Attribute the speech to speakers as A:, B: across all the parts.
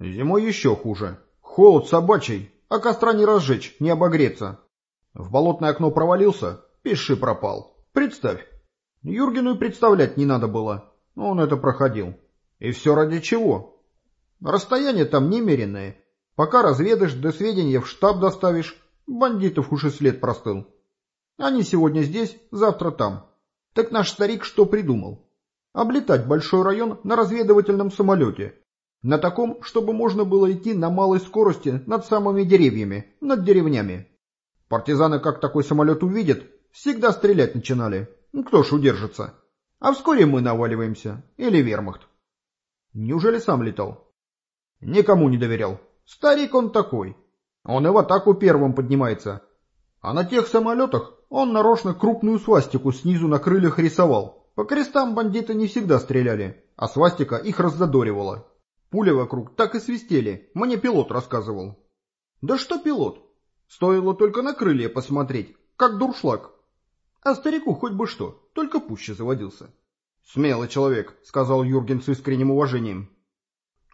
A: Зимой еще хуже. Холод собачий, а костра не разжечь, не обогреться. В болотное окно провалился, пиши пропал. Представь. Юргену и представлять не надо было. Он это проходил. И все ради чего? Расстояние там немеренное. Пока разведаешь, до сведения в штаб доставишь, бандитов уж и след простыл. Они сегодня здесь, завтра там. Так наш старик что придумал? Облетать большой район на разведывательном самолете. На таком, чтобы можно было идти на малой скорости над самыми деревьями, над деревнями. Партизаны, как такой самолет увидят, всегда стрелять начинали. Ну, кто ж удержится? А вскоре мы наваливаемся. Или вермахт. Неужели сам летал? Никому не доверял. Старик он такой. Он и в атаку первым поднимается. А на тех самолетах он нарочно крупную свастику снизу на крыльях рисовал. По крестам бандиты не всегда стреляли, а свастика их раздодоривала. Пули вокруг так и свистели, мне пилот рассказывал. Да что пилот? Стоило только на крылья посмотреть, как дуршлаг. А старику хоть бы что, только пуще заводился. «Смелый человек», — сказал Юрген с искренним уважением.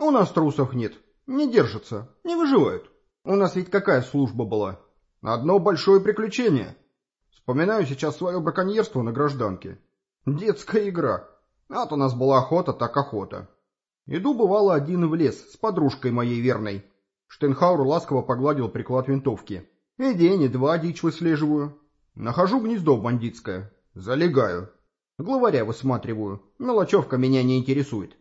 A: «У нас трусов нет, не держатся, не выживают. У нас ведь какая служба была? Одно большое приключение. Вспоминаю сейчас свое браконьерство на гражданке. Детская игра. От у нас была охота, так охота. Иду, бывало, один в лес с подружкой моей верной. Штенхаур ласково погладил приклад винтовки. И день, и два дичь выслеживаю. Нахожу гнездо бандитское. Залегаю. Главаря высматриваю. Мелочевка меня не интересует.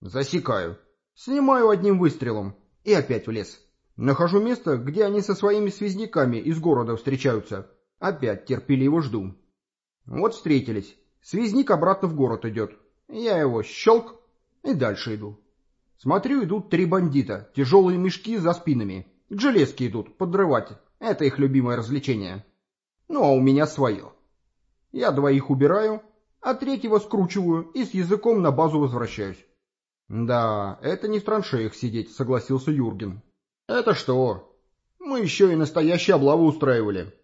A: Засекаю. Снимаю одним выстрелом. И опять в лес. Нахожу место, где они со своими связняками из города встречаются. Опять терпеливо жду. Вот встретились. Связник обратно в город идет. Я его щелк и дальше иду. Смотрю, идут три бандита, тяжелые мешки за спинами. К железке идут, подрывать. Это их любимое развлечение. Ну, а у меня свое. Я двоих убираю, а третьего скручиваю и с языком на базу возвращаюсь. Да, это не в траншеях сидеть, согласился Юрген. Это что? Мы еще и настоящие облавы устраивали.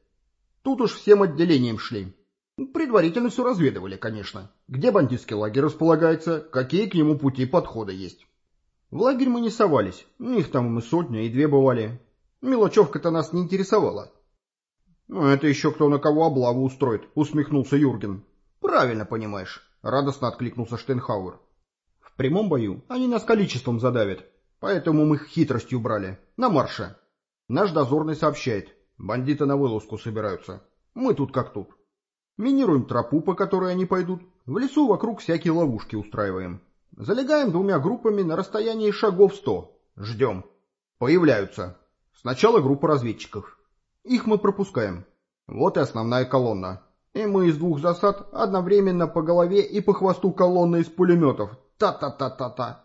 A: Тут уж всем отделением шли. Предварительно все разведывали, конечно. Где бандитский лагерь располагается, какие к нему пути подхода есть. В лагерь мы не совались, их там и сотня, и две бывали. Мелочевка-то нас не интересовала. «Ну, это еще кто на кого облаву устроит», — усмехнулся Юрген. «Правильно понимаешь», — радостно откликнулся Штенхауэр. «В прямом бою они нас количеством задавят, поэтому мы их хитростью брали. На марше. Наш дозорный сообщает, бандиты на вылазку собираются. Мы тут как тут. Минируем тропу, по которой они пойдут. В лесу вокруг всякие ловушки устраиваем. Залегаем двумя группами на расстоянии шагов сто. Ждем. Появляются. Сначала группа разведчиков. Их мы пропускаем. Вот и основная колонна. И мы из двух засад одновременно по голове и по хвосту колонны из пулеметов. Та-та-та-та-та.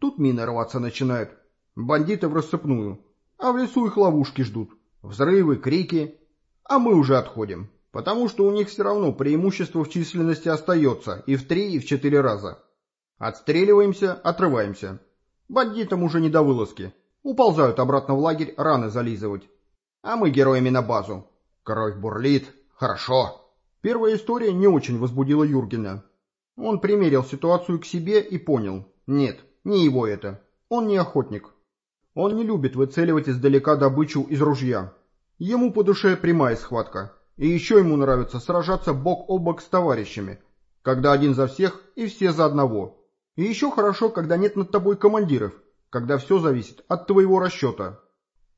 A: Тут мины рваться начинают. Бандиты в рассыпную. А в лесу их ловушки ждут. Взрывы, крики. А мы уже отходим. Потому что у них все равно преимущество в численности остается и в три, и в четыре раза. Отстреливаемся, отрываемся. Бандитам уже не до вылазки. Уползают обратно в лагерь раны зализывать. А мы героями на базу. Кровь бурлит. Хорошо. Первая история не очень возбудила Юргена. Он примерил ситуацию к себе и понял. Нет, не его это. Он не охотник. Он не любит выцеливать издалека добычу из ружья. Ему по душе прямая схватка. И еще ему нравится сражаться бок о бок с товарищами, когда один за всех и все за одного. И еще хорошо, когда нет над тобой командиров, когда все зависит от твоего расчета.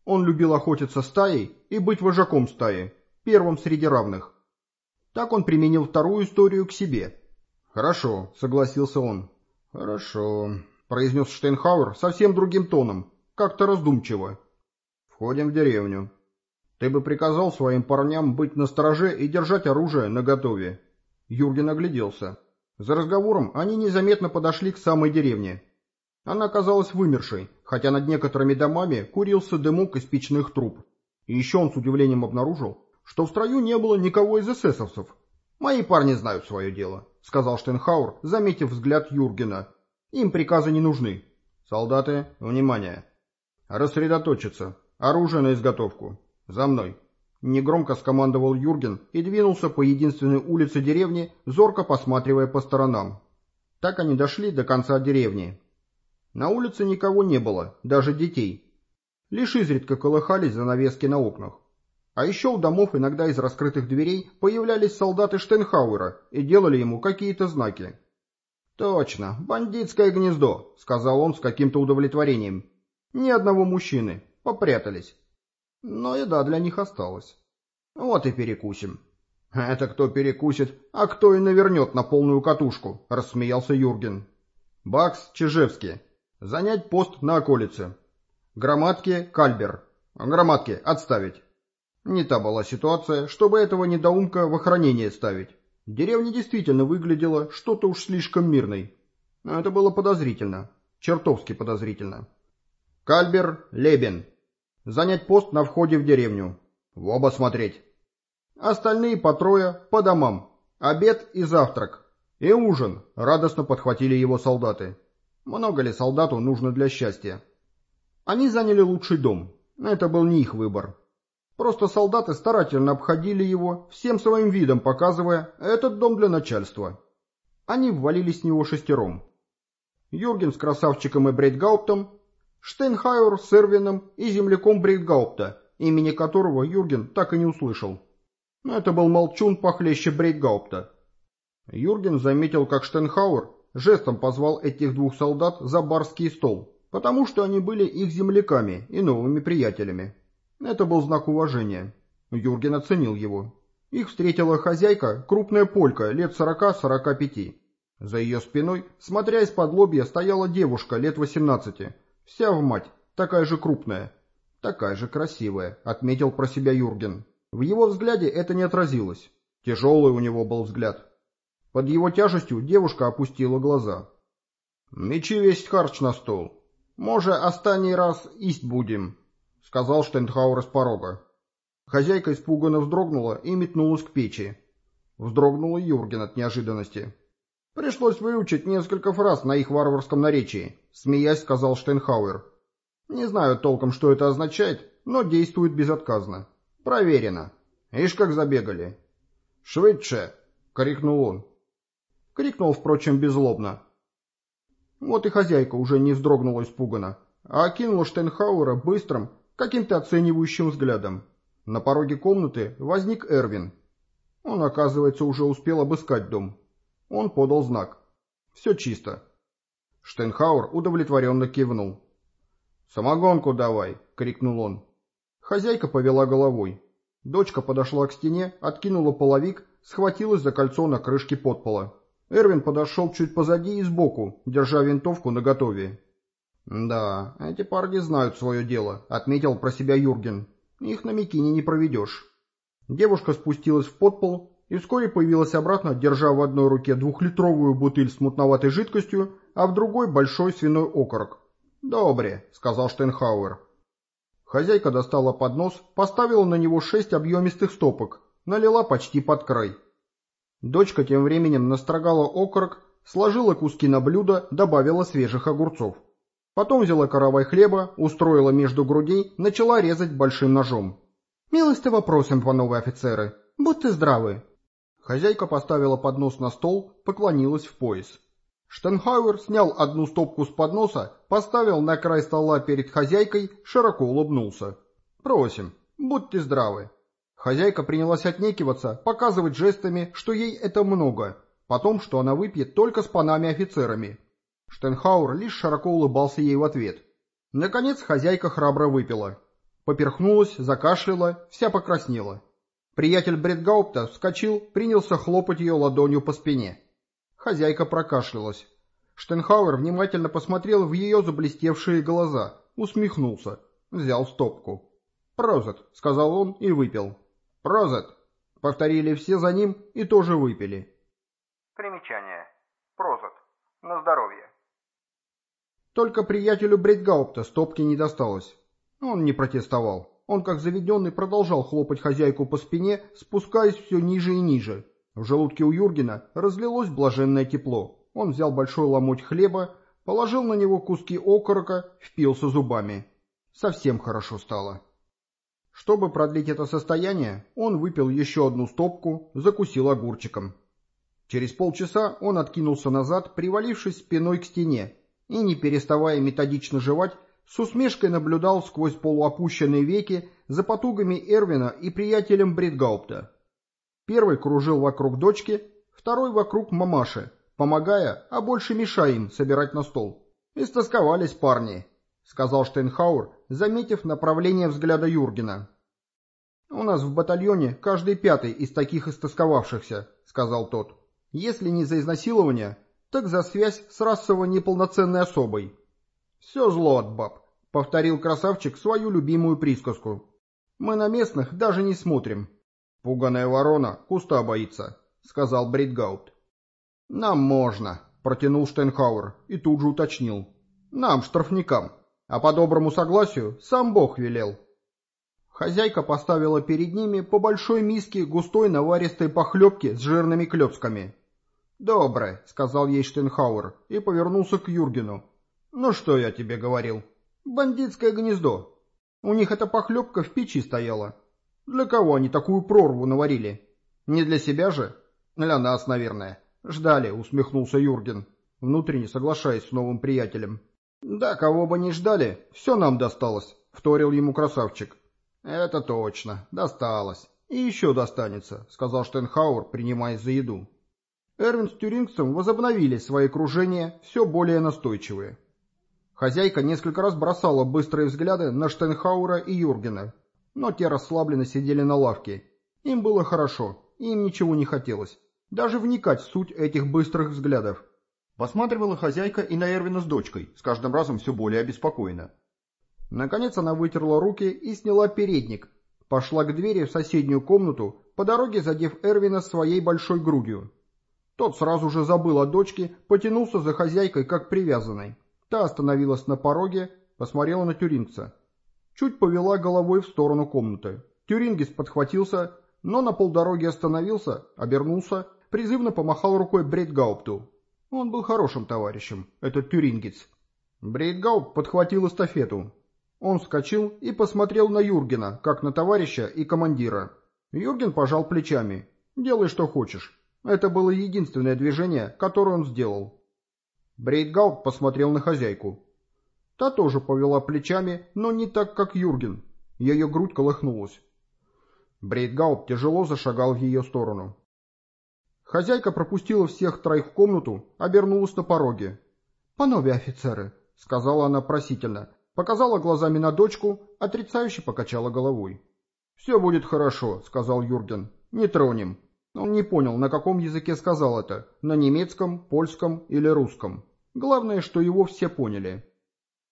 A: Он любил охотиться стаей и быть вожаком стаи, первым среди равных. Так он применил вторую историю к себе. «Хорошо», — согласился он. «Хорошо», — произнес Штейнхауэр совсем другим тоном, как-то раздумчиво. «Входим в деревню». Ты бы приказал своим парням быть настороже и держать оружие наготове. Юрген огляделся. За разговором они незаметно подошли к самой деревне. Она казалась вымершей, хотя над некоторыми домами курился дымок из печных труб. И еще он с удивлением обнаружил, что в строю не было никого из эсэсовцев. «Мои парни знают свое дело», — сказал Штенхауэр, заметив взгляд Юргена. «Им приказы не нужны. Солдаты, внимание! Рассредоточиться. Оружие на изготовку. «За мной!» Негромко скомандовал Юрген и двинулся по единственной улице деревни, зорко посматривая по сторонам. Так они дошли до конца деревни. На улице никого не было, даже детей. Лишь изредка колыхались занавески на окнах. А еще у домов иногда из раскрытых дверей появлялись солдаты Штенхауэра и делали ему какие-то знаки. «Точно, бандитское гнездо», — сказал он с каким-то удовлетворением. «Ни одного мужчины. Попрятались. Но еда для них осталась. Вот и перекусим». «Это кто перекусит, а кто и навернет на полную катушку», — рассмеялся Юрген. «Бакс Чижевский. Занять пост на околице. Громадки Кальбер. Громадки отставить». Не та была ситуация, чтобы этого недоумка в охранение ставить. Деревня действительно выглядела что-то уж слишком мирной. Но это было подозрительно. Чертовски подозрительно. Кальбер Лебен. Занять пост на входе в деревню. В оба смотреть. Остальные по трое по домам. Обед и завтрак. И ужин. Радостно подхватили его солдаты. Много ли солдату нужно для счастья? Они заняли лучший дом. Это был не их выбор. Просто солдаты старательно обходили его, всем своим видом показывая «этот дом для начальства». Они ввалились в него шестером. Юрген с красавчиком и Брейтгауптом, Штейнхайер с Эрвином и земляком Брейтгаупта, имени которого Юрген так и не услышал. Но это был молчун похлеще Брейтгаупта. Юрген заметил, как Штейнхауэр жестом позвал этих двух солдат за барский стол, потому что они были их земляками и новыми приятелями. Это был знак уважения. Юрген оценил его. Их встретила хозяйка, крупная полька, лет сорока-сорока пяти. За ее спиной, смотря из-под лобья, стояла девушка лет восемнадцати. Вся в мать, такая же крупная. Такая же красивая, отметил про себя Юрген. В его взгляде это не отразилось. Тяжелый у него был взгляд. Под его тяжестью девушка опустила глаза. «Мечи весь харч на стол. Може, останній раз исть будем», — сказал Штейнхауэр с порога. Хозяйка испуганно вздрогнула и метнулась к печи. Вздрогнула Юрген от неожиданности. «Пришлось выучить несколько фраз на их варварском наречии», — смеясь сказал Штейнхауэр. «Не знаю толком, что это означает, но действует безотказно. Проверено. Ишь, как забегали». «Швыдше!» — крикнул он. Крикнул, впрочем, беззлобно. Вот и хозяйка уже не вздрогнула испуганно, а окинула Штейнхауэра быстрым, каким-то оценивающим взглядом. На пороге комнаты возник Эрвин. Он, оказывается, уже успел обыскать дом. Он подал знак. Все чисто. Штейнхауэр удовлетворенно кивнул. «Самогонку давай!» — крикнул он. Хозяйка повела головой. Дочка подошла к стене, откинула половик, схватилась за кольцо на крышке подпола. Эрвин подошел чуть позади и сбоку, держа винтовку наготове. «Да, эти парни знают свое дело», — отметил про себя Юрген. «Их на Микине не проведешь». Девушка спустилась в подпол и вскоре появилась обратно, держа в одной руке двухлитровую бутыль с мутноватой жидкостью, а в другой большой свиной окорок. «Добре», — сказал Штейнхауэр. Хозяйка достала поднос, поставила на него шесть объемистых стопок, налила почти под край. Дочка тем временем настрогала окорок, сложила куски на блюдо, добавила свежих огурцов. Потом взяла каравай хлеба, устроила между грудей, начала резать большим ножом. «Милости вопросом, пановые офицеры. Будьте здравы». Хозяйка поставила поднос на стол, поклонилась в пояс. Штенхауэр снял одну стопку с подноса, поставил на край стола перед хозяйкой, широко улыбнулся. «Просим, будьте здравы». Хозяйка принялась отнекиваться, показывать жестами, что ей это много, потом, что она выпьет только с панами-офицерами, Штенхауэр лишь широко улыбался ей в ответ. Наконец хозяйка храбро выпила. Поперхнулась, закашляла, вся покраснела. Приятель Бредгаупта вскочил, принялся хлопать ее ладонью по спине. Хозяйка прокашлялась. Штенхауэр внимательно посмотрел в ее заблестевшие глаза, усмехнулся, взял стопку. «Прозет», — сказал он и выпил. «Прозет», — повторили все за ним и тоже выпили.
B: Примечание. Прозет. На здоровье.
A: Только приятелю Брейтгаупта стопки не досталось. Он не протестовал. Он, как заведенный, продолжал хлопать хозяйку по спине, спускаясь все ниже и ниже. В желудке у Юргена разлилось блаженное тепло. Он взял большой ломоть хлеба, положил на него куски окорока, впился зубами. Совсем хорошо стало. Чтобы продлить это состояние, он выпил еще одну стопку, закусил огурчиком. Через полчаса он откинулся назад, привалившись спиной к стене, и, не переставая методично жевать, с усмешкой наблюдал сквозь полуопущенные веки за потугами Эрвина и приятелем Бритгаупта. Первый кружил вокруг дочки, второй вокруг мамаши, помогая, а больше мешая им собирать на стол. «Истосковались парни», — сказал Штейнхауэр, заметив направление взгляда Юргена. «У нас в батальоне каждый пятый из таких истосковавшихся», — сказал тот. «Если не за изнасилование, так за связь с расово неполноценной особой». «Все зло от баб», — повторил красавчик свою любимую присказку. «Мы на местных даже не смотрим». «Пуганая ворона куста боится», — сказал Бритгаут. «Нам можно», — протянул Штейнхауэр и тут же уточнил. «Нам, штрафникам. А по доброму согласию сам Бог велел». Хозяйка поставила перед ними по большой миске густой наваристой похлебки с жирными клетками. «Доброе», — сказал ей Штейнхауэр и повернулся к Юргену. «Ну что я тебе говорил? Бандитское гнездо. У них эта похлебка в печи стояла. Для кого они такую прорву наварили? Не для себя же? Для нас, наверное. Ждали, усмехнулся Юрген, внутренне соглашаясь с новым приятелем. Да, кого бы ни ждали, все нам досталось, вторил ему красавчик. Это точно, досталось. И еще достанется, сказал Штенхауэр, принимаясь за еду. Эрвин с Тюрингсом возобновили свои кружения, все более настойчивые. Хозяйка несколько раз бросала быстрые взгляды на Штенхаура и Юргена, но те расслабленно сидели на лавке. Им было хорошо, им ничего не хотелось. Даже вникать в суть этих быстрых взглядов.
C: Посматривала хозяйка и на Эрвина с дочкой, с каждым разом все более обеспокоена.
A: Наконец она вытерла руки и сняла передник. Пошла к двери в соседнюю комнату, по дороге задев Эрвина своей большой грудью. Тот сразу же забыл о дочке, потянулся за хозяйкой как привязанной. Та остановилась на пороге, посмотрела на тюрингца. Чуть повела головой в сторону комнаты. Тюрингис подхватился, но на полдороги остановился, обернулся, призывно помахал рукой Брейтгаупту. Он был хорошим товарищем, этот тюрингец. Брейтгаупт подхватил эстафету. Он вскочил и посмотрел на Юргена, как на товарища и командира. Юрген пожал плечами. «Делай, что хочешь». Это было единственное движение, которое он сделал. Брейтгаупт посмотрел на хозяйку. Та тоже повела плечами, но не так, как Юрген. Ее грудь колыхнулась. Брейтгаут тяжело зашагал в ее сторону. Хозяйка пропустила всех троих в комнату, обернулась на пороге. «Панове офицеры», — сказала она просительно, показала глазами на дочку, отрицающе покачала головой. «Все будет хорошо», — сказал Юрген. «Не тронем». Он не понял, на каком языке сказал это, на немецком, польском или русском. Главное, что его все поняли.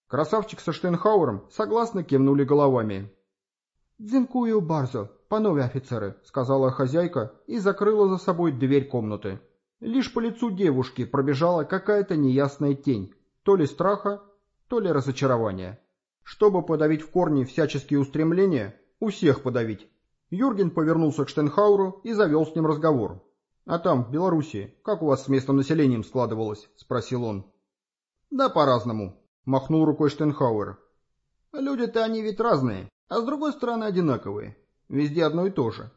A: Красавчик со Штейнхауэром согласно кивнули головами. «Дзинкую барзо, панове офицеры», — сказала хозяйка и закрыла за собой дверь комнаты. Лишь по лицу девушки пробежала какая-то неясная тень, то ли страха, то ли разочарования. Чтобы подавить в корне всяческие устремления, у всех подавить. Юрген повернулся к Штенхауру и завел с ним разговор. «А там, в Белоруссии, как у вас с местным населением складывалось?» — спросил он. «Да по-разному», — махнул рукой Штенхауэр. «Люди-то они ведь разные, а с другой стороны одинаковые. Везде одно и то же.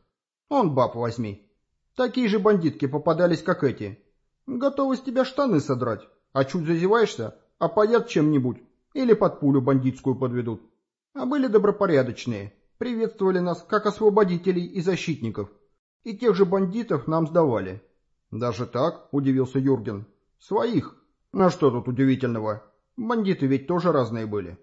A: Он баб возьми. Такие же бандитки попадались, как эти. Готовы с тебя штаны содрать, а чуть зазеваешься, опоят чем-нибудь или под пулю бандитскую подведут. А были добропорядочные, приветствовали нас как освободителей и защитников. И тех же бандитов нам сдавали». «Даже так?» – удивился Юрген. «Своих. На что тут удивительного?» Бандиты ведь тоже разные были.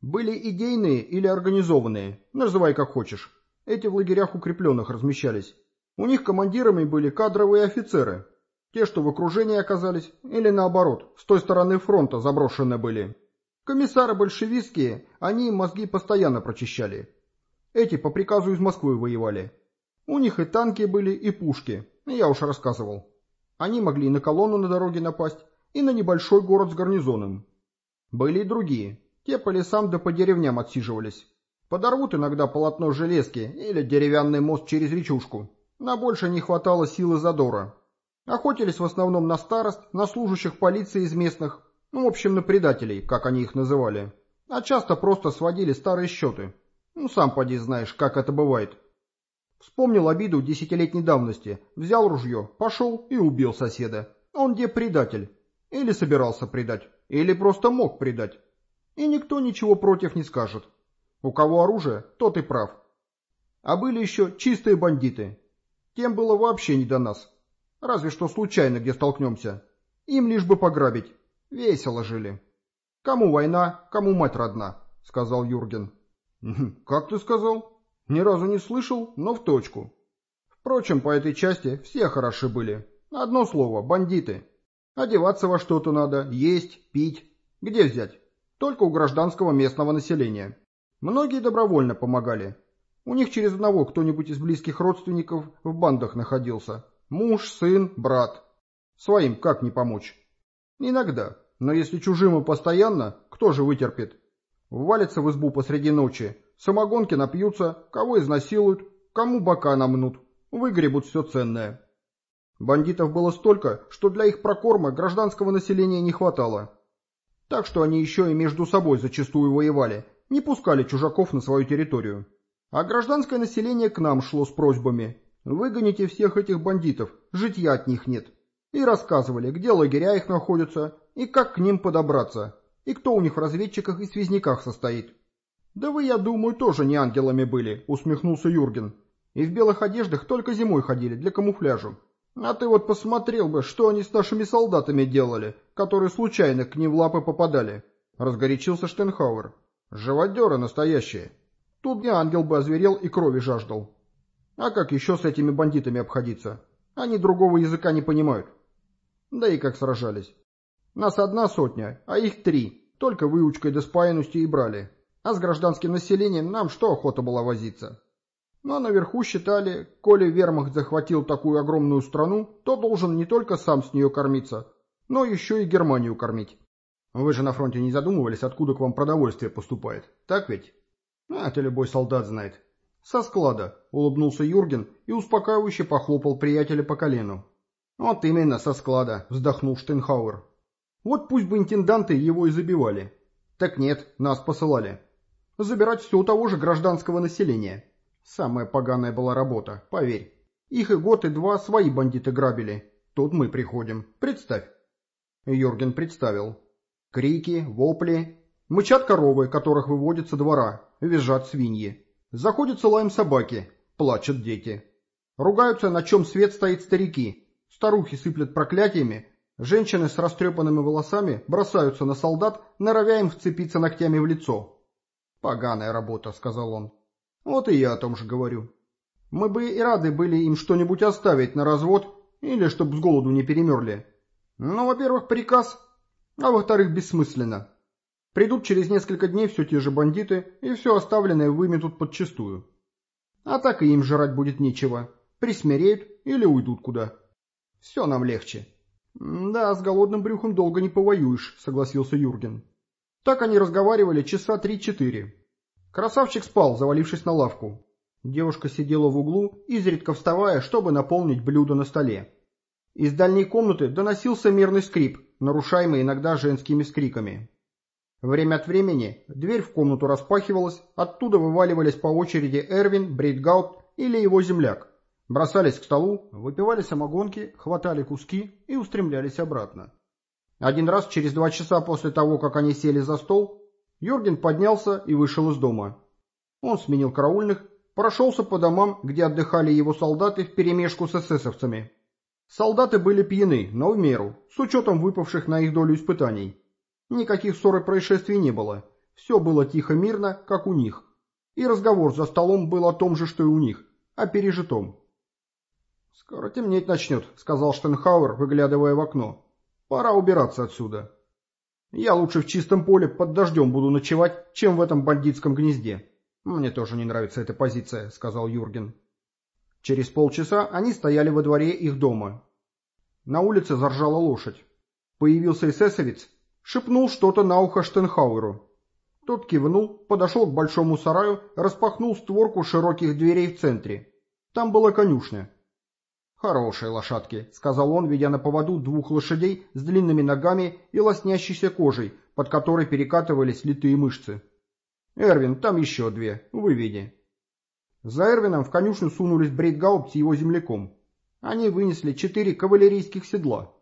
A: Были идейные или организованные, называй как хочешь. Эти в лагерях укрепленных размещались. У них командирами были кадровые офицеры. Те, что в окружении оказались, или наоборот, с той стороны фронта заброшены были. Комиссары большевистские, они мозги постоянно прочищали. Эти по приказу из Москвы воевали. У них и танки были, и пушки, я уж рассказывал. Они могли на колонну на дороге напасть, и на небольшой город с гарнизоном. Были и другие. Те по лесам да по деревням отсиживались. Подорвут иногда полотно железки или деревянный мост через речушку. На больше не хватало силы задора. Охотились в основном на старост, на служащих полиции из местных, ну, в общем, на предателей, как они их называли. А часто просто сводили старые счеты. Ну, сам поди знаешь, как это бывает. Вспомнил обиду десятилетней давности, взял ружье, пошел и убил соседа. Он где предатель? Или собирался предать? или просто мог предать. И никто ничего против не скажет. У кого оружие, тот и прав. А были еще чистые бандиты. Тем было вообще не до нас. Разве что случайно где столкнемся. Им лишь бы пограбить. Весело жили. Кому война, кому мать родна, сказал Юрген. Как ты сказал? Ни разу не слышал, но в точку. Впрочем, по этой части все хороши были. Одно слово – бандиты. Одеваться во что-то надо, есть, пить. Где взять? Только у гражданского местного населения. Многие добровольно помогали. У них через одного кто-нибудь из близких родственников в бандах находился. Муж, сын, брат. Своим как не помочь? Иногда. Но если чужим и постоянно, кто же вытерпит? Валятся в избу посреди ночи, самогонки напьются, кого изнасилуют, кому бока намнут, выгребут все ценное. Бандитов было столько, что для их прокорма гражданского населения не хватало. Так что они еще и между собой зачастую воевали, не пускали чужаков на свою территорию. А гражданское население к нам шло с просьбами. Выгоните всех этих бандитов, житья от них нет. И рассказывали, где лагеря их находятся, и как к ним подобраться, и кто у них в разведчиках и связняках состоит. «Да вы, я думаю, тоже не ангелами были», — усмехнулся Юрген. «И в белых одеждах только зимой ходили, для камуфляжа. А ты вот посмотрел бы, что они с нашими солдатами делали, которые случайно к ним в лапы попадали», — разгорячился Штенхауэр. «Живодеры настоящие. Тут не ангел бы озверел и крови жаждал. А как еще с этими бандитами обходиться? Они другого языка не понимают. Да и как сражались. Нас одна сотня, а их три. Только выучкой до спаянности и брали. А с гражданским населением нам что охота была возиться? Но наверху считали, коли вермахт захватил такую огромную страну, то должен не только сам с нее кормиться, но еще и Германию кормить. Вы же на фронте не задумывались, откуда к вам продовольствие поступает, так ведь? А, это любой солдат знает. Со склада, улыбнулся Юрген и успокаивающе похлопал приятеля по колену. Вот именно, со склада, вздохнул Штейнхауэр. Вот пусть бы интенданты его и забивали. Так нет, нас посылали. Забирать все у того же гражданского населения. Самая поганая была работа, поверь. Их и год, и два свои бандиты грабили. Тут мы приходим. Представь. Юрген представил. Крики, вопли. Мычат коровы, которых выводят со двора. Визжат свиньи. Заходятся лаем собаки. Плачут дети. Ругаются, на чем свет стоит старики. Старухи сыплят проклятиями, Женщины с растрепанными волосами бросаются на солдат, норовя им вцепиться ногтями в лицо. «Поганая работа», — сказал он. «Вот и я о том же говорю. Мы бы и рады были им что-нибудь оставить на развод или чтоб с голоду не перемерли. Но, во-первых, приказ, а во-вторых, бессмысленно. Придут через несколько дней все те же бандиты и все оставленное выметут подчистую. А так и им жрать будет нечего. Присмиреют или уйдут куда. Все нам легче». «Да, с голодным брюхом долго не повоюешь», — согласился Юрген. Так они разговаривали часа три-четыре. Красавчик спал, завалившись на лавку. Девушка сидела в углу, изредка вставая, чтобы наполнить блюдо на столе. Из дальней комнаты доносился мерный скрип, нарушаемый иногда женскими скриками. Время от времени дверь в комнату распахивалась, оттуда вываливались по очереди Эрвин, Брейтгаут или его земляк. Бросались к столу, выпивали самогонки, хватали куски и устремлялись обратно. Один раз через два часа после того, как они сели за стол, Юрген поднялся и вышел из дома. Он сменил караульных, прошелся по домам, где отдыхали его солдаты вперемешку с эсэсовцами. Солдаты были пьяны, но в меру, с учетом выпавших на их долю испытаний. Никаких ссор и происшествий не было. Все было тихо-мирно, как у них. И разговор за столом был о том же, что и у них, о пережитом. «Скоро темнеть начнет», — сказал Штенхауэр, выглядывая в окно. «Пора убираться отсюда. Я лучше в чистом поле под дождем буду ночевать, чем в этом бандитском гнезде». «Мне тоже не нравится эта позиция», — сказал Юрген. Через полчаса они стояли во дворе их дома. На улице заржала лошадь. Появился эсэсовец, шепнул что-то на ухо Штенхауэру. Тот кивнул, подошел к большому сараю, распахнул створку широких дверей в центре. Там была конюшня. «Хорошие лошадки», — сказал он, ведя на поводу двух лошадей с длинными ногами и лоснящейся кожей, под которой перекатывались литые мышцы. «Эрвин, там еще две, выведи». За Эрвином в конюшню сунулись Брейтгаупт с его земляком. Они вынесли четыре кавалерийских седла.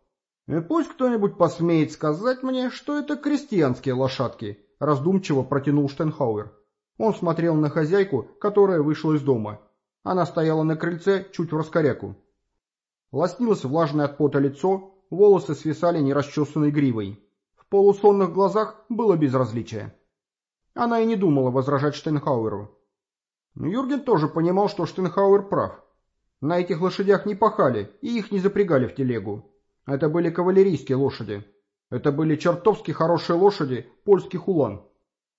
A: И пусть кто-нибудь посмеет сказать мне, что это крестьянские лошадки, раздумчиво протянул Штенхауэр. Он смотрел на хозяйку, которая вышла из дома. Она стояла на крыльце, чуть в раскоряку. Лоснилось влажное от пота лицо, волосы свисали нерасчесанной гривой. В полусонных глазах было безразличие. Она и не думала возражать Штенхауэру. Но Юрген тоже понимал, что Штенхауэр прав. На этих лошадях не пахали, и их не запрягали в телегу. Это были кавалерийские лошади. Это были чертовски хорошие лошади польских улан.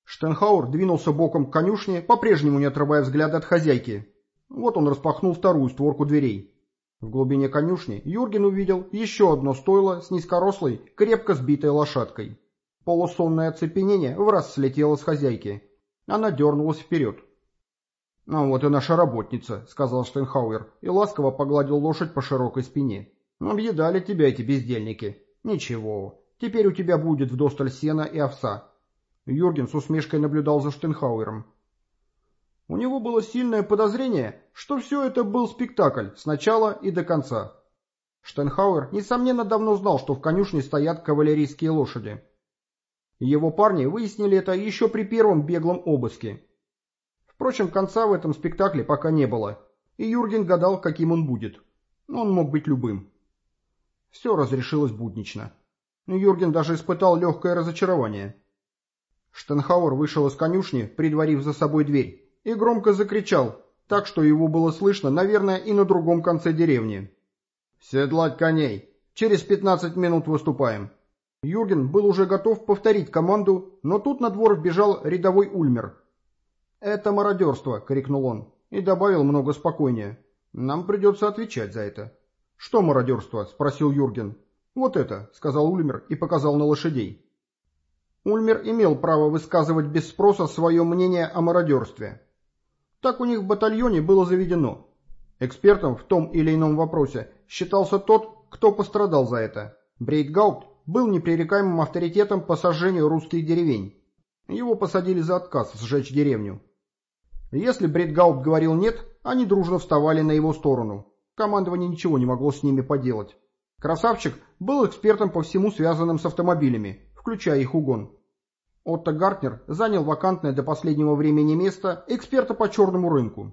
A: Штенхауэр двинулся боком к конюшне, по-прежнему не отрывая взгляда от хозяйки. Вот он распахнул вторую створку дверей. В глубине конюшни Юрген увидел еще одно стойло с низкорослой, крепко сбитой лошадкой. Полусонное оцепенение в раз слетело с хозяйки. Она дернулась вперед. «Ну вот и наша работница», — сказал Штенхауэр, и ласково погладил лошадь по широкой спине. «Объедали тебя эти бездельники. Ничего, теперь у тебя будет вдосталь сена и овса». Юрген с усмешкой наблюдал за Штенхауэром. У него было сильное подозрение, что все это был спектакль с начала и до конца. Штенхауэр, несомненно, давно знал, что в конюшне стоят кавалерийские лошади. Его парни выяснили это еще при первом беглом обыске. Впрочем, конца в этом спектакле пока не было, и Юрген гадал, каким он будет. Он мог быть любым. Все разрешилось буднично. Юрген даже испытал легкое разочарование. Штенхауэр вышел из конюшни, предварив за собой дверь, и громко закричал, так что его было слышно, наверное, и на другом конце деревни. «Седлать коней! Через пятнадцать минут выступаем!» Юрген был уже готов повторить команду, но тут на двор вбежал рядовой Ульмер. «Это мародерство!» — крикнул он и добавил много спокойнее. «Нам придется отвечать за это». «Что мародерство?» — спросил Юрген. «Вот это», — сказал Ульмер и показал на лошадей. Ульмер имел право высказывать без спроса свое мнение о мародерстве. Так у них в батальоне было заведено. Экспертом в том или ином вопросе считался тот, кто пострадал за это. Брейтгаупт был непререкаемым авторитетом по сожжению русских деревень. Его посадили за отказ сжечь деревню. Если Брейтгаупт говорил «нет», они дружно вставали на его сторону. Командование ничего не могло с ними поделать. Красавчик был экспертом по всему связанным с автомобилями, включая их угон. Отто Гартнер занял вакантное до последнего времени место эксперта по черному рынку.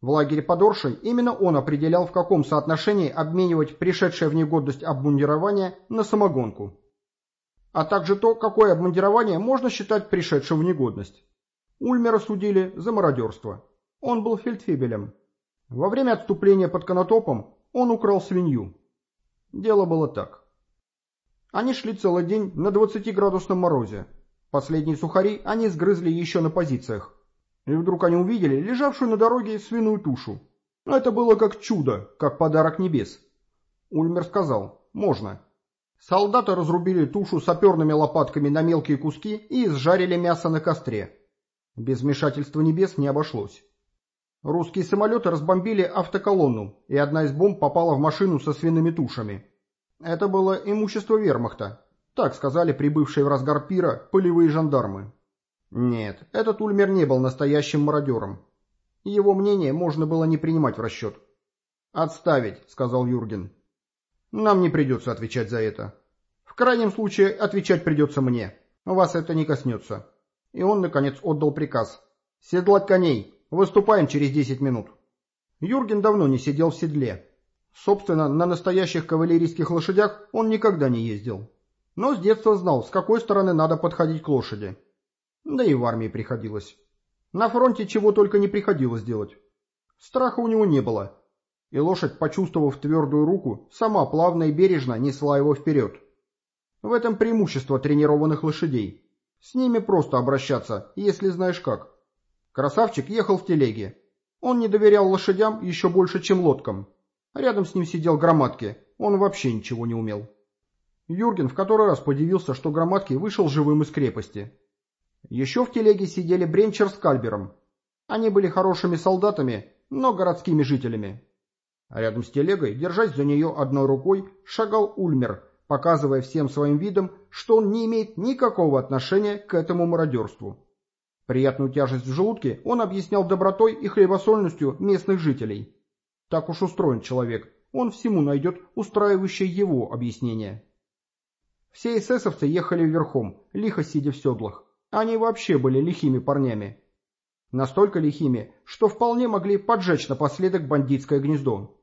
A: В лагере под Оршей именно он определял, в каком соотношении обменивать пришедшее в негодность обмундирование на самогонку, а также то, какое обмундирование можно считать пришедшим в негодность. Ульмера судили за мародерство. Он был фельдфебелем. Во время отступления под Конотопом он украл свинью. Дело было так. Они шли целый день на 20-градусном морозе. Последние сухари они сгрызли еще на позициях. И вдруг они увидели лежавшую на дороге свиную тушу. Это было как чудо, как подарок небес. Ульмер сказал «можно». Солдаты разрубили тушу саперными лопатками на мелкие куски и изжарили мясо на костре. Без вмешательства небес не обошлось. Русские самолеты разбомбили автоколонну, и одна из бомб попала в машину со свиными тушами. Это было имущество вермахта, так сказали прибывшие в разгар пира полевые жандармы. Нет, этот Ульмер не был настоящим мародером. Его мнение можно было не принимать в расчет. «Отставить», — сказал Юрген. «Нам не придется отвечать за это. В крайнем случае отвечать придется мне. Вас это не коснется». И он, наконец, отдал приказ. «Седлать коней! Выступаем через десять минут». Юрген давно не сидел в седле. Собственно, на настоящих кавалерийских лошадях он никогда не ездил. Но с детства знал, с какой стороны надо подходить к лошади. Да и в армии приходилось. На фронте чего только не приходилось делать. Страха у него не было. И лошадь, почувствовав твердую руку, сама плавно и бережно несла его вперед. В этом преимущество тренированных лошадей. С ними просто обращаться, если знаешь как. Красавчик ехал в телеге. Он не доверял лошадям еще больше, чем лодкам. Рядом с ним сидел Громадки, он вообще ничего не умел. Юрген в который раз подивился, что Громадки вышел живым из крепости. Еще в телеге сидели Бренчер с Кальбером. Они были хорошими солдатами, но городскими жителями. А рядом с телегой, держась за нее одной рукой, шагал Ульмер, показывая всем своим видом, что он не имеет никакого отношения к этому мародерству. Приятную тяжесть в желудке он объяснял добротой и хлебосольностью местных жителей. Так уж устроен человек. он всему найдет устраивающее его объяснение. Все эсэсовцы ехали верхом, лихо сидя в седлах. Они вообще были лихими парнями. Настолько лихими, что вполне могли поджечь напоследок бандитское гнездо.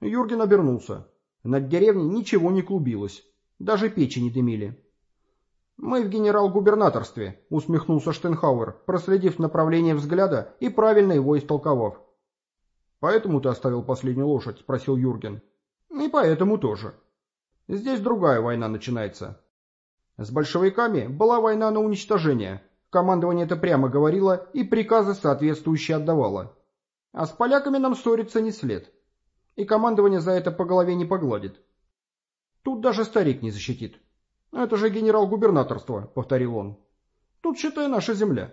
A: Юрген обернулся. Над деревней ничего не клубилось. Даже печи не дымили. «Мы в генерал-губернаторстве», — усмехнулся Штенхауэр, проследив направление взгляда и правильно его истолковав. «Поэтому ты оставил последнюю лошадь?» — спросил Юрген. «И поэтому тоже. Здесь другая война начинается. С большевиками была война на уничтожение. Командование это прямо говорило и приказы соответствующие отдавало. А с поляками нам ссориться не след. И командование за это по голове не погладит. Тут даже старик не защитит. «Это же генерал-губернаторство», — повторил он. «Тут, считай, наша земля.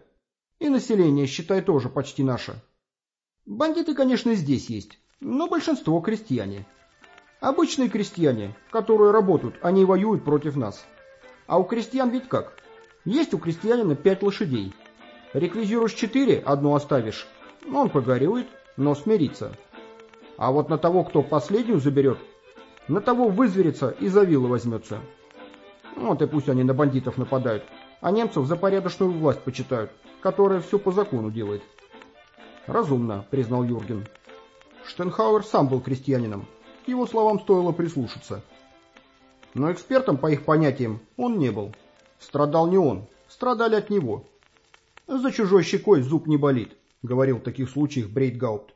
A: И население, считай, тоже почти наше. Бандиты, конечно, здесь есть, но большинство крестьяне. Обычные крестьяне, которые работают, они воюют против нас. А у крестьян ведь как? Есть у крестьянина пять лошадей. Реквизируешь четыре, одну оставишь. Он погорюет, но смирится. А вот на того, кто последнюю заберет, на того вызверится и за вилы возьмется. Вот и пусть они на бандитов нападают, а немцев за порядочную власть почитают, которая все по закону делает. Разумно, признал Юрген. Штенхауэр сам был крестьянином, его словам стоило прислушаться. Но экспертом, по их понятиям, он не был. Страдал не он, страдали от него. «За чужой щекой зуб не болит», — говорил в таких случаях Брейтгаупт.